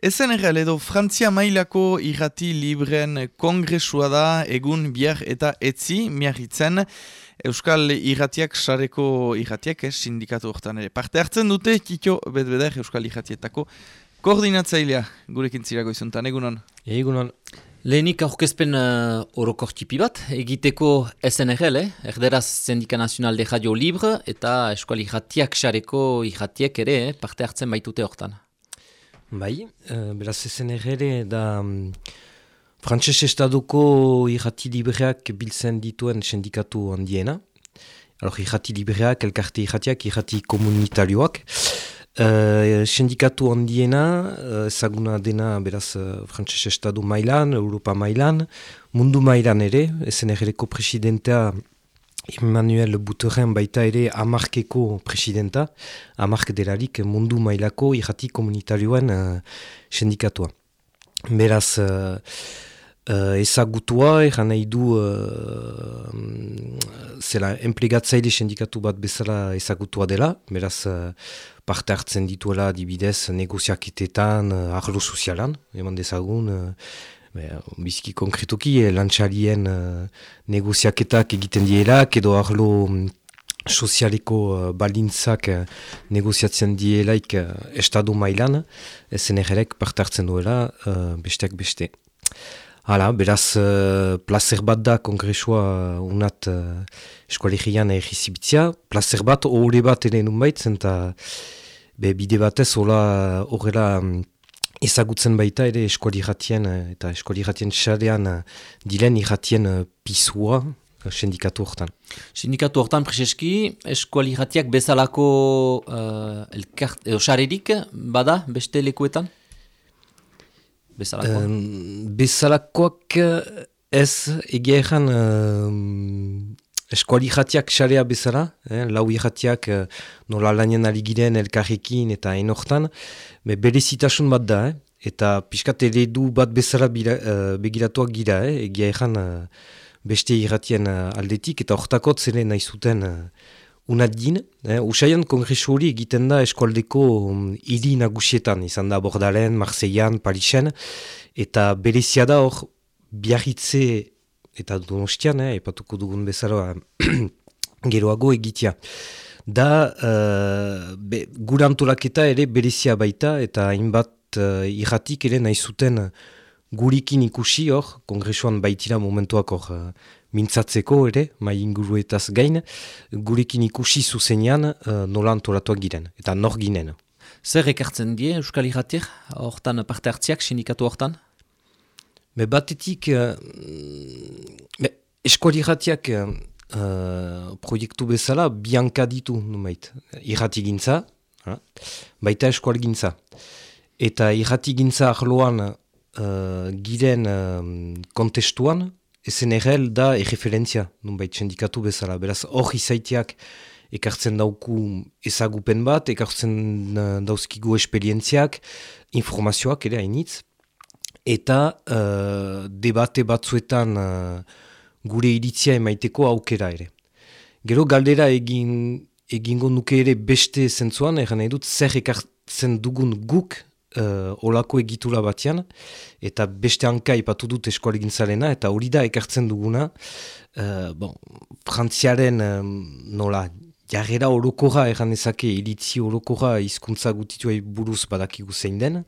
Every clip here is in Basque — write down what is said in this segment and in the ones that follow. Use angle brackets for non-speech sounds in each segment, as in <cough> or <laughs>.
Ezen erreal edo Frantzia mailako irrati libren kongresua da egun bihar eta etzi miarritzen Euskal irratiak sareko irratiak eh, sindikatu horretan ere. Parte hartzen dute Kito Bedbeder Euskal irratietako koordinatzailea gurekin zirago izuntan, egunon? Egunon. Lehenik aurkezpen uh, orokortipi bat, egiteko SNRL, eh? Erderaz Sendika Nazional de Radio Libre, eta Euskal irratiak sareko irratiek ere eh? parte hartzen baitute horretan. Bai, uh, beraz ezen errere da um, frantses estaduko irrati libreak biltzen dituen sindikatu handiena. Alor, irrati libreak, elkarte irratiak, irrati komunitarioak. Uh, sindikatu handiena, uh, ezaguna dena beraz uh, frantses estadu mailan, Europa mailan, mundu mailan ere, ezen erreko presidentea Emmanuel Buterren baita ere amarkeko presidenta, amark delarik mundu mailako irrati komunitarioen uh, sindikatua. Beraz, uh, uh, ezagutua, eran nahi du uh, zela enplegatzaile sindikatu bat bezala ezagutua dela, beraz, uh, parte hartzen dituela dibidez negoziaketetan, uh, arlo sozialan, eman dezagun, biziki konkretuki, eh, lantxarien uh, negoziaketak egiten dielak, edo arlo um, sozialeko uh, balintzak uh, negoziatzen dielaik uh, estadu mailan, egerek partartzen duela uh, besteak beste. Hala, beraz, uh, placer bat da kongresua unat uh, eskualegian egizibitzia, placer bat, horre bat ere nunbait, zenta bide batez horrela um, ezagutzen baita ere eskuali irratien eh, eta eskuali irratien xarean eh, dilen irratien eh, pisua sindikatu hortan. Sindikatu hortan, Prezeski, eskuali irratiak bezalako uh, elkart, edo xarerik bada beste lekuetan? Bezalakoak? Um, bezalakoak ez egia ezan eskuali jatiak xarea bezala, eh, lau jatiak eh, nola lanien aligiren elkarrekin eta enortan, be berezitasun bat da, eh, eta pixkat eredu bat bezala bila, uh, begiratuak gira, eh, egia ezan uh, beste irratien uh, aldetik, eta hortakot zene nahi zuten uh, unadin. Eh, Usaian kongresu hori egiten da eskualdeko um, hiri nagusietan, izan da Bordalen, Marseillan, Parisen, eta berezia da hor biarritze eta donostian, eh, epatuko dugun bezala <clears throat> geroago egitea. Da, uh, be, gurantolaketa ere berezia baita, eta hainbat uh, irratik ere nahi zuten gurikin ikusi hor, kongresuan baitira momentuak hor uh, mintzatzeko ere, mai inguruetaz gain, gurikin ikusi zuzenean uh, nola antolatuak giren, eta nor ginen. Zer ekartzen die Euskal Irratiek, hortan parte hartziak, sindikatu hortan? Me batetik, uh, me eskualiratiak uh, proiektu bezala bianka ditu, numait. Irrati gintza, uh, baita eskual gintza. Eta irrati gintza ahloan uh, giren uh, kontestuan, errel da erreferentzia, numait, sindikatu bezala. Beraz, hor izaitiak ekartzen dauku ezagupen bat, ekartzen uh, dauzkigu esperientziak, informazioak ere hainitz, eta uh, debate batzuetan uh, gure iritzia emaiteko aukera ere. Gero galdera egin egingo nuke ere beste zentzuan, egan nahi dut zer ekartzen dugun guk uh, olako egitura batean, eta beste hanka ipatu dut eskualegin zarena, eta hori da ekartzen duguna, uh, bon, frantziaren um, nola jarrera orokorra erran ezake iritzi orokorra hizkuntza gutitua buruz badakigu zein den.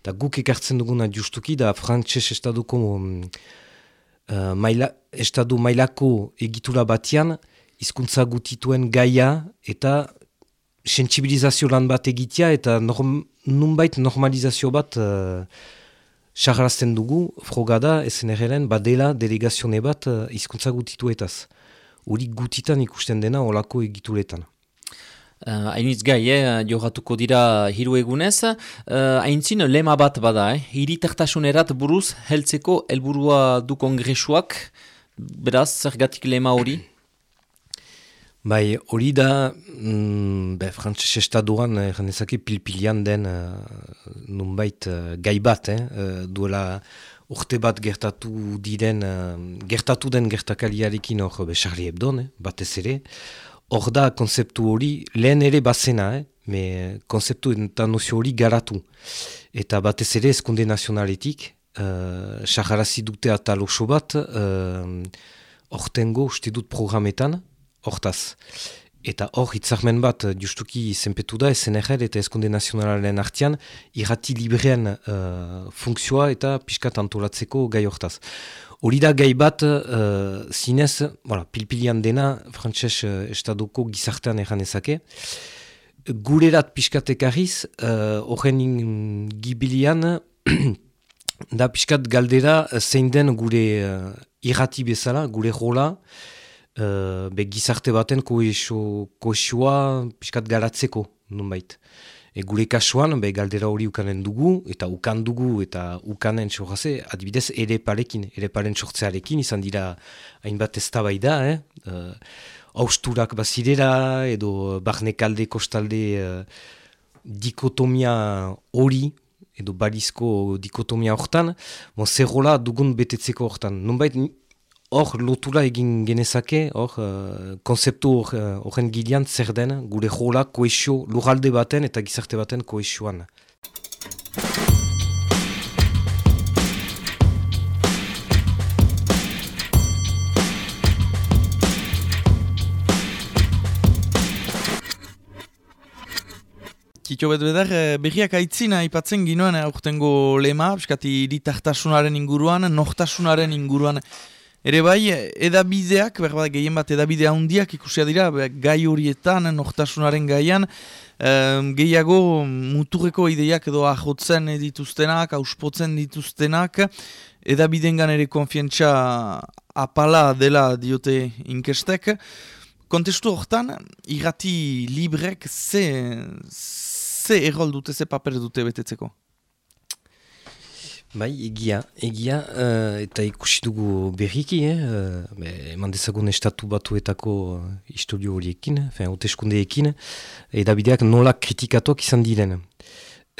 Eta guk ekartzen duguna justuki da frantses estaduko um, uh, maila, estadu mailako egitura batean hizkuntza gutituen gaia eta sensibilizazio lan bat egitea eta norm, nunbait normalizazio bat uh, dugu, frogada, SNRLen, badela delegazione bat uh, hizkuntza gutituetaz hori gutitan ikusten dena olako egituretan. Uh, Hainitz gai, eh, johatuko dira hiru egunez. Uh, Haintzin lema bat bada, eh? hiritartasunerat buruz heltzeko helburua du kongresuak, beraz, zergatik lema hori? Bai, hori da, mm, be, frantzes estaduan, eh, pilpilian den, uh, nunbait, uh, gai bat, eh, uh, duela urte bat gertatu diren, uh, gertatu den gertakaliarekin hor besarri ebdon, eh, batez ere, hor da konzeptu hori, lehen ere bazena, eh? me konzeptu eta nozio hori garatu. Eta batez ere eskunde nazionaletik, uh, saharazi dute eta loso bat, uh, ortengo uste dut programetan, hortaz. Eta hor, hitzahmen bat, justuki zenpetu da, SNR eta Eskunde Nazionalaren artian, irrati librean uh, funksioa eta piskat antolatzeko gai hortaz. Hori da gai bat, uh, zinez, voilà, pilpilian dena, frantses uh, estadoko gizartean egan ezake. Gurerat piskatek arriz, horren uh, gibilian, <clears throat> da piskat galdera zein den gure uh, irrati bezala, gure rola, uh, be gizarte baten koesua piskat garatzeko, nunbait. E gure kasuan, be galdera hori ukanen dugu, eta ukan dugu, eta ukanen sorraze, adibidez, ere parekin, ere paren sortzearekin, izan dira hainbat ez da, eh? Uh, austurak bazirera, edo barnekalde, kostalde, uh, dikotomia hori, edo balizko dikotomia hortan, bon, zerrola dugun betetzeko hortan. Nunbait, hor lotura egin genezake, hor uh, konzeptu horren uh, gilean zer den, gure jola koesio, lugalde baten eta gizarte baten koesioan. Kito bet bedar, eh, berriak aitzina ipatzen ginoen aurtengo lema, biskati ditartasunaren inguruan, nortasunaren inguruan. Ere bai, edabideak, berba gehien bat edabide handiak ikusia dira, gai horietan, nortasunaren gaian, um, gehiago muturreko ideiak edo ahotzen dituztenak, auspotzen dituztenak, edabidengan ere konfientza apala dela diote inkestek. Kontestu hortan, irrati librek ze ze errol dute, ze paper dute betetzeko? Bai, egia, egia, uh, eta ikusi dugu berriki, eh? uh, eman dezagun estatu batuetako historio horiekin, fin, oteskundeekin, edabideak nola kritikatuak izan diren.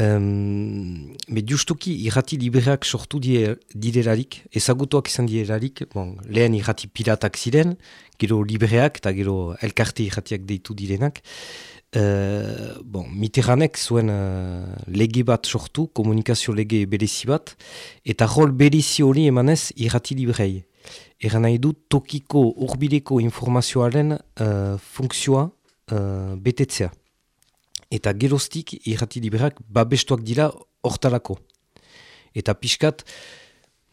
Um, be justuki irrati liberak sortu direlarik, ezagutuak izan direlarik, bon, lehen irrati piratak ziren, gero libereak eta gero elkarte irratiak deitu direnak, Uh, bon, Mitterrandek zuen uh, lege bat sortu, komunikazio lege berezi bat, eta rol berezi hori emanez irrati librei. Eran nahi du tokiko urbileko informazioaren uh, funksioa uh, betetzea. Eta gerostik irrati libreak babestuak dira hortalako. Eta pixkat,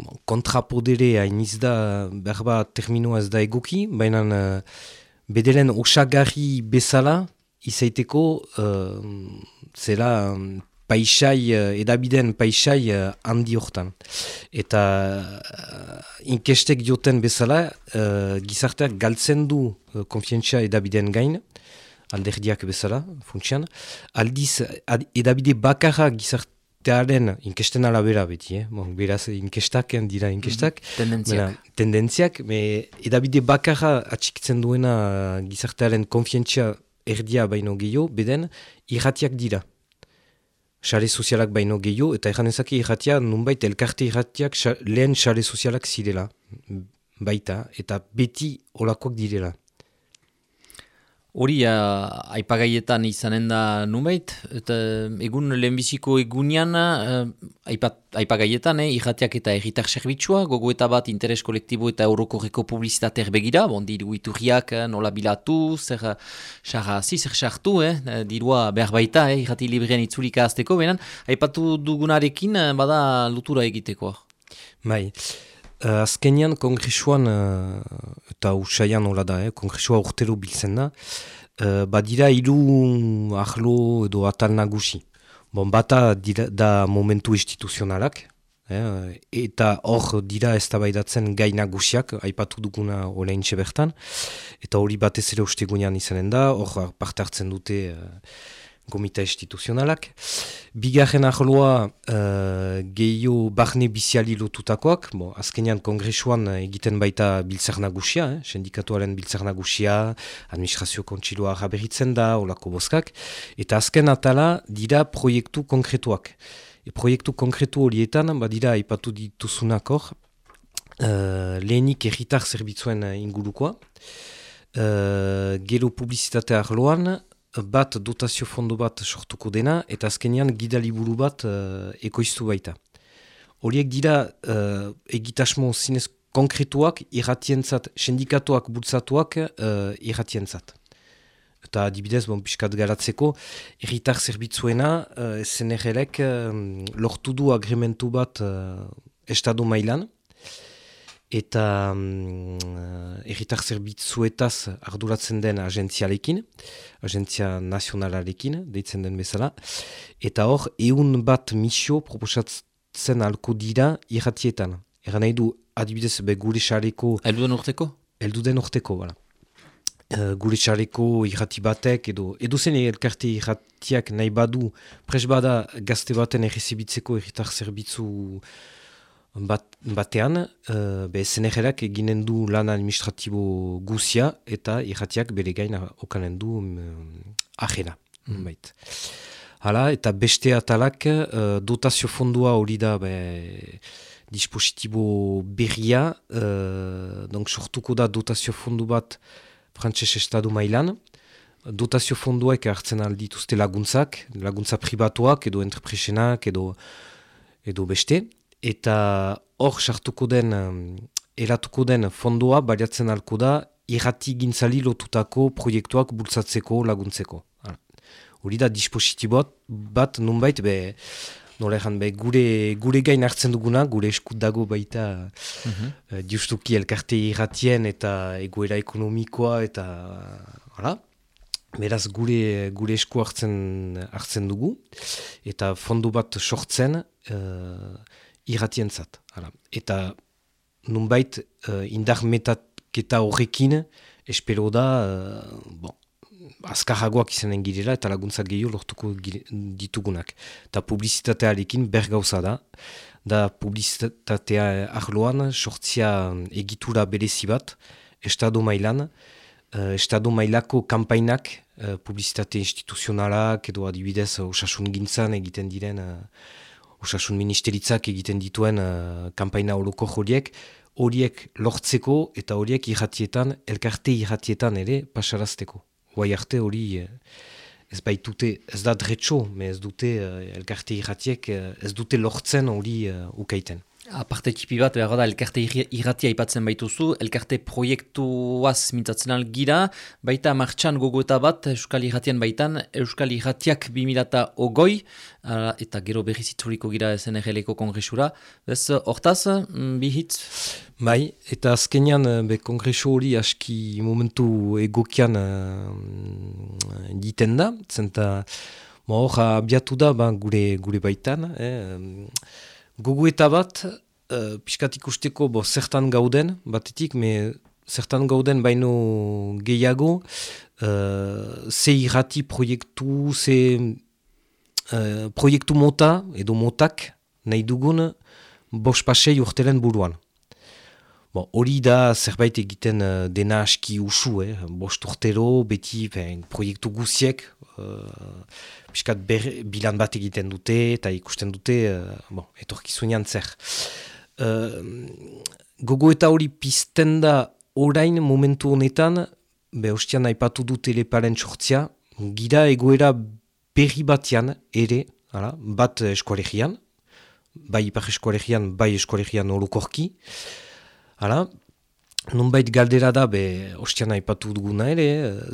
bon, kontrapodere hain izda berba terminoa ez da egoki, baina uh, bedelen osagarri bezala, izaiteko uh, zera paisai, uh, edabideen paisai uh, handi hortan. Eta uh, inkestek joten bezala, uh, gizarteak galtzen du uh, konfientzia edabideen gain, alderdiak bezala, funtsian. Aldiz, edabide bakarra gizartearen inkesten alabera beti, eh? bon, beraz inkestak dira inkestak. Mm, tendentziak. tendentziak, me edabide bakarra atxikitzen duena gizartearen konfientzia erdia baino gehiago, beden, irratiak dira. Xare sozialak baino gehiago, eta erranezake irratia, nunbait, elkarte irratiak lehen xare sozialak zirela, baita, eta beti olakoak direla. Hori, aipagaietan izanen da numeit, eta egun lehenbiziko egunean, aipat, aipagaietan, eh, irratiak eta erritar servitsua, gogo eta bat interes kolektibo eta eurokorreko publizitater begira, bon, diru iturriak eh, nola bilatu, zer xarra zi, zer xartu, eh, dirua behar baita, eh, irrati librean itzulika azteko, benen, aipatu dugunarekin, bada lutura egiteko. Bai, Uh, azkenean kongresuan, uh, eta usaian hola da, eh, kongresua urtero biltzen da, uh, badira hiru ahlo edo atal nagusi. Bon, bata dira, da momentu instituzionalak, eh, eta hor dira ez tabaidatzen gai nagusiak, aipatu duguna orain bertan, eta hori batez ere ustegunean izanen da, hor parte hartzen dute gomita instituzionalak. Bigarren aholoa uh, gehiago barne biziali lotutakoak, bo, azkenean kongresuan egiten baita biltzar nagusia, eh? sindikatuaren biltzar nagusia, administrazio kontsilua raberitzen da, olako boskak, eta azken atala dira proiektu konkretuak. E, proiektu konkretu horietan, badira ipatu dituzunak hor, uh, lehenik erritar zerbitzuen ingurukoa, uh, gero publizitatea arloan, bat dotazio fondo bat sortuko dena, eta azkenean gidaliburu bat uh, ekoiztu baita. Horiek dira uh, egitasmo zinez konkretuak irratientzat, sindikatuak bultzatuak uh, irratientzat. Eta adibidez, bon, piskat garatzeko, irritar zerbitzuena, uh, SNR-ek lortu du agrementu bat uh, estadu mailan, eta um, erritar zerbitzuetaz arduratzen den agentzialekin, agentzia nazionalarekin, deitzen den bezala, eta hor, eun bat misio proposatzen alko dira irratietan. Eran nahi du, adibidez, be gure xareko... Eldu den urteko? Eldu den urteko, bala. Uh, gure xareko irrati batek, edo, edo zen elkarte irratiak nahi badu, pres bada gazte baten errezibitzeko erritar zerbitzu bat, batean, uh, be zenegerak eginen du lan administratibo guzia eta irratiak bere gain okanen du um, ajena. Mm. Bait. Hala, eta beste atalak uh, dotazio fondua hori da be, dispositibo berria, uh, donc sortuko da dotazio fondu bat frantses estadu mailan, dotazio fonduak hartzen aldituzte laguntzak, laguntza pribatuak edo entrepresenak edo, edo beste, eta hor sartuko den, eratuko den fondoa baliatzen alko da, irrati gintzali lotutako proiektuak bultzatzeko laguntzeko. Hori da dispositiboat bat nunbait, be, nola be, gure, gure gain hartzen duguna, gure eskut dago baita mm -hmm. uh, justuki elkarte irratien eta egoera ekonomikoa eta hala. Beraz gure, gure esku hartzen, hartzen dugu eta fondo bat sortzen uh, irratien zat. Eta nunbait uh, indar metaketa horrekin espero da uh, bon, azkarragoak izanen girela eta laguntzak gehiago lortuko ditugunak. Eta publizitatearekin bergauza da. Da publizitatea arloan sortzia egitura berezi bat, estado mailan, uh, estado mailako kampainak, uh, publizitate instituzionalak edo adibidez osasun gintzan egiten diren osasun ministeritzak egiten dituen uh, kampaina horoko horiek, horiek lortzeko eta horiek irratietan, elkarte irratietan ere pasarazteko. Guai arte hori uh, ez baitute, ez da dretxo, ez dute uh, elkarte irratiek, ez dute lortzen hori uh, ukaiten. Aparte tipi bat, behar da, elkarte irratia ipatzen baituzu, elkarte proiektuaz mintzatzen algira, baita martxan gogoeta bat, Euskal Irratian baitan, Euskal Irratiak 2000 ogoi, eta gero berriz itzuriko gira SNRL-eko kongresura. Bez, hortaz, mm, bihitz? Bai, eta azkenean, eh, be, kongresu hori aski momentu egokian uh, diten da, zenta, hor, abiatu da, ba, gure, gure baitan, eh, Gogueta bat, uh, piskat ikusteko bo, zertan gauden, batetik, me zertan gauden baino gehiago, uh, ze irrati proiektu, ze uh, proiektu mota, edo motak, nahi dugun, bos pasei urtelen buruan. Bon, hori da zerbait egiten uh, dena aski usu, eh? bost urtero, beti ben, proiektu guziek, uh, piskat ber, bilan bat egiten dute eta ikusten dute uh, bon, etorkizunean zer. Uh, gogo eta hori pizten da orain momentu honetan, be hostian aipatu du teleparen sortzia, gira egoera berri batean ere, ala, bat eskoalegian, bai ipar eskoalegian, bai eskoalegian orokorki, Hala, nunbait galdera da, be, ostian aipatu duguna ere,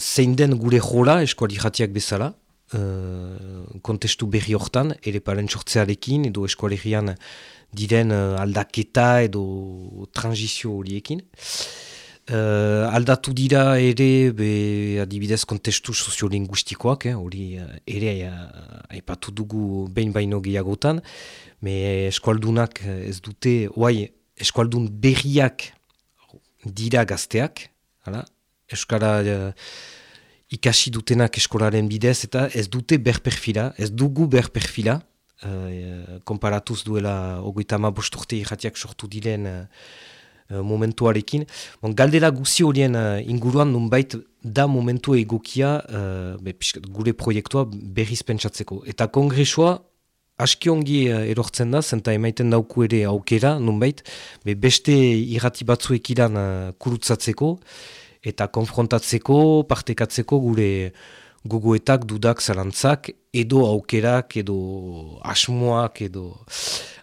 zein den gure jola eskuali jatiak bezala, uh, kontestu berri hortan, ere paren sortzearekin, edo eskualegian diren uh, aldaketa edo transizio horiekin. Uh, aldatu dira ere, be, adibidez, kontestu soziolinguistikoak, hori eh, ere aipatu dugu behin baino gehiagotan, me eskualdunak ez dute, oai, eskualdun berriak dira gazteak, hala? Euskara uh, ikasi dutenak eskolaren bidez, eta ez dute berperfila, ez dugu berperfila, uh, konparatuz duela ogoita ama bosturte irratiak sortu diren uh, momentuarekin. Bon, galdera guzi horien uh, inguruan nunbait da momentu egokia uh, be, gure proiektua berriz pentsatzeko. Eta kongresua aski ongi uh, erortzen da, zenta emaiten dauku ere aukera, nunbait, be beste irrati batzuek iran uh, kurutzatzeko, eta konfrontatzeko, partekatzeko gure gogoetak, dudak, zalantzak, edo aukerak, edo asmoak, edo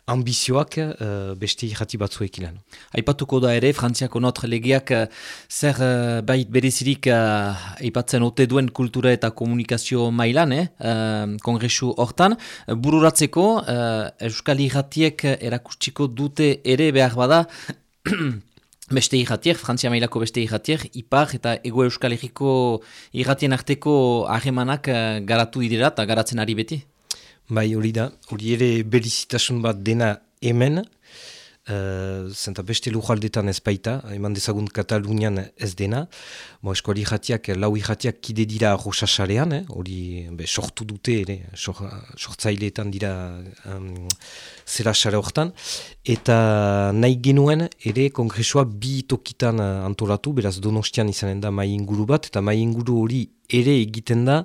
ambizioak uh, beste irrati batzuek ilan. Aipatuko da ere, Frantziako notre legeak uh, zer uh, bait berezirik uh, aipatzen ote duen kultura eta komunikazio mailan, eh? uh, kongresu hortan. Bururatzeko, uh, Euskal Irratiek erakustiko dute ere behar bada, <clears throat> beste irratiek, Frantzia mailako beste irratiek, ipar eta ego Euskal Herriko irratien arteko ahemanak uh, garatu idera eta garatzen ari beti? Bai, hori da, hori ere berizitasun bat dena hemen, uh, zenta beste lujaldetan ez baita, eman dezagun Katalunian ez dena, Bo, eskuali jatiak, lau jatiak kide dira roxasarean, eh? hori be, sortu dute ere, sortzaileetan dira um, zera sare hortan, eta nahi genuen ere kongresua bi tokitan antolatu, beraz donostian izanen da mai inguru bat, eta mai inguru hori ere egiten da,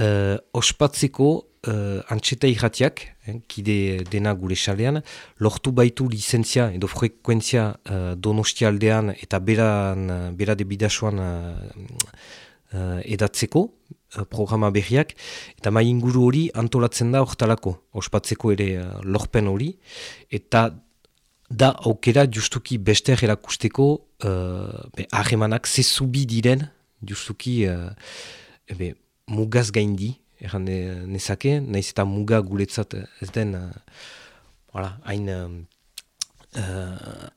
uh, ospatzeko uh, antxeta irratiak, eh, kide dena gure xalean, lortu baitu licentzia edo frekuentzia uh, donostialdean eta beran, bera de bidasuan uh, edatzeko uh, programa berriak, eta mai inguru hori antolatzen da hortalako, ospatzeko ere uh, lorpen hori, eta da aukera justuki bester erakusteko uh, ahemanak zezubi diren justuki uh, ebe, mugaz gaindi, erran nezake, nahiz eta muga guretzat ez den, uh, hain, uh,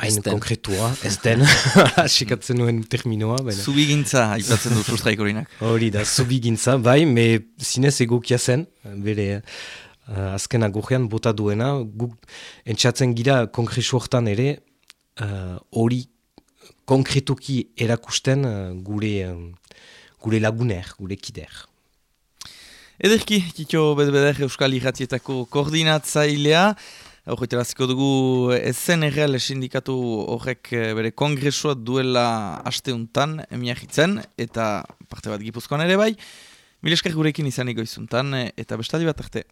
hain konkretua, ez den, <laughs> asikatzen nuen terminoa. Zubigintza, aipatzen du sustraikorinak. <laughs> Hori da, zubigintza, bai, me zinez egokia zen, bere uh, azken agurrean bota duena, guk entxatzen gira konkretu hortan ere, hori uh, konkretuki erakusten uh, gure, gure laguner, gure kider. Ederki, kitxo bedbeder Euskal Iratietako koordinatzailea, horretaraziko dugu erreal sindikatu horrek eh, bere kongresua duela asteuntan emiahitzen, eta parte bat gipuzkoan ere bai, mileskar gurekin izaniko izuntan, eta bestadi bat arte.